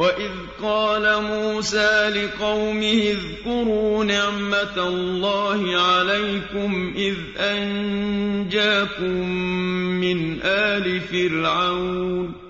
وَإِذْ قَالَ مُوسَىٰ لِقَوْمِهِ اذْكُرُوا نِعْمَةَ اللَّهِ عَلَيْكُمْ إِذْ أَنجَاكُم مِّنْ آلِ فِرْعَوْنَ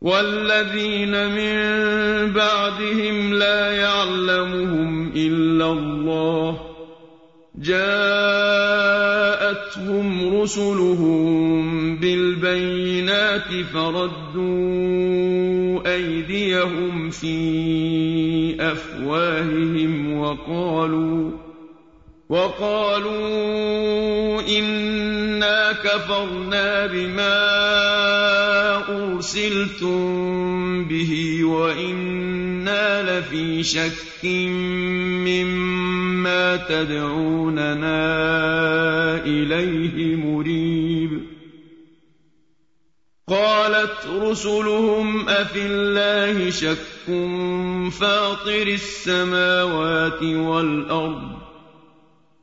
وَالَّذِينَ مِن بَعْدِهِمْ لَا يَعْلَمُهُمْ إِلَّا اللَّهُ ۚ. جَاءَتْهُمْ رُسُلُهُم بِالْبَيِّنَاتِ فَرَدُّوا أَيْدِيَهُمْ فِي أَفْوَاهِهِمْ وَقَالُوا وَقَالُوا إِنَّا كَفَرْنَا بِمَا أُرْسِلْتُم بِهِ وَإِنَّا لَفِي شَكٍّ مِّمَّا تَدْعُونَنَا إِلَيْهِ مُرِيبٍ. قَالَتْ رُسُلُهُمْ أَفِي اللَّهِ شَكٌّ فَاطِرِ السَّمَاوَاتِ وَالْأَرْضِ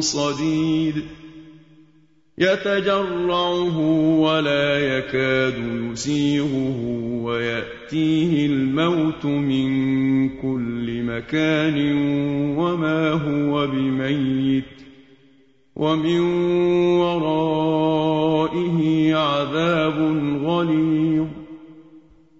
صديد. يتجرعه ولا يكاد يسيغه ويأتيه الموت من كل مكان وما هو بميت ومن ورائه عذاب غليظ.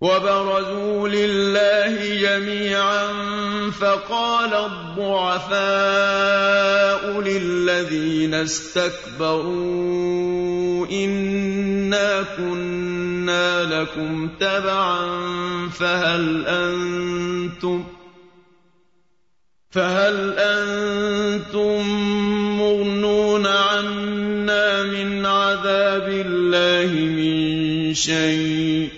وبرزوا لله جميعا فقال الضعفاء للذين استكبروا إنا كنا لكم تبعا فهل أنتم فهل أنتم مغنون عنا من عذاب الله من شيء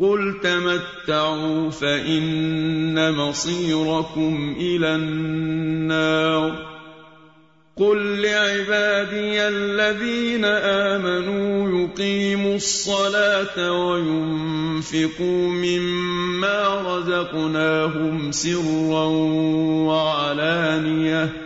قل تمتعوا فإن مصيركم إلى النار قل لعبادي الذين آمنوا يقيموا الصلاة وينفقوا مما رزقناهم سرا وعلانيةً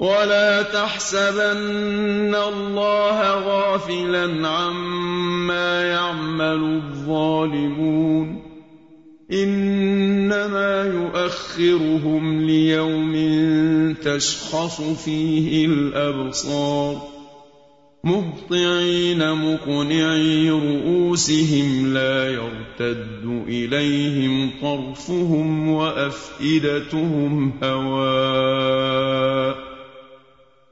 وَلَا تَحْسَبَنَّ اللَّهَ غَافِلًا عَمَّا يَعْمَلُ الظَّالِمُونَ ۚ إِنَّمَا يُؤَخِّرُهُمْ لِيَوْمٍ تَشْخَصُ فِيهِ الْأَبْصَارُ مُهْطِعِينَ مُقْنِعِي رُءُوسِهِمْ لَا يَرْتَدُّ إِلَيْهِمْ طَرْفُهُمْ وَأَفْئِدَتُهُمْ هَوَاءٌ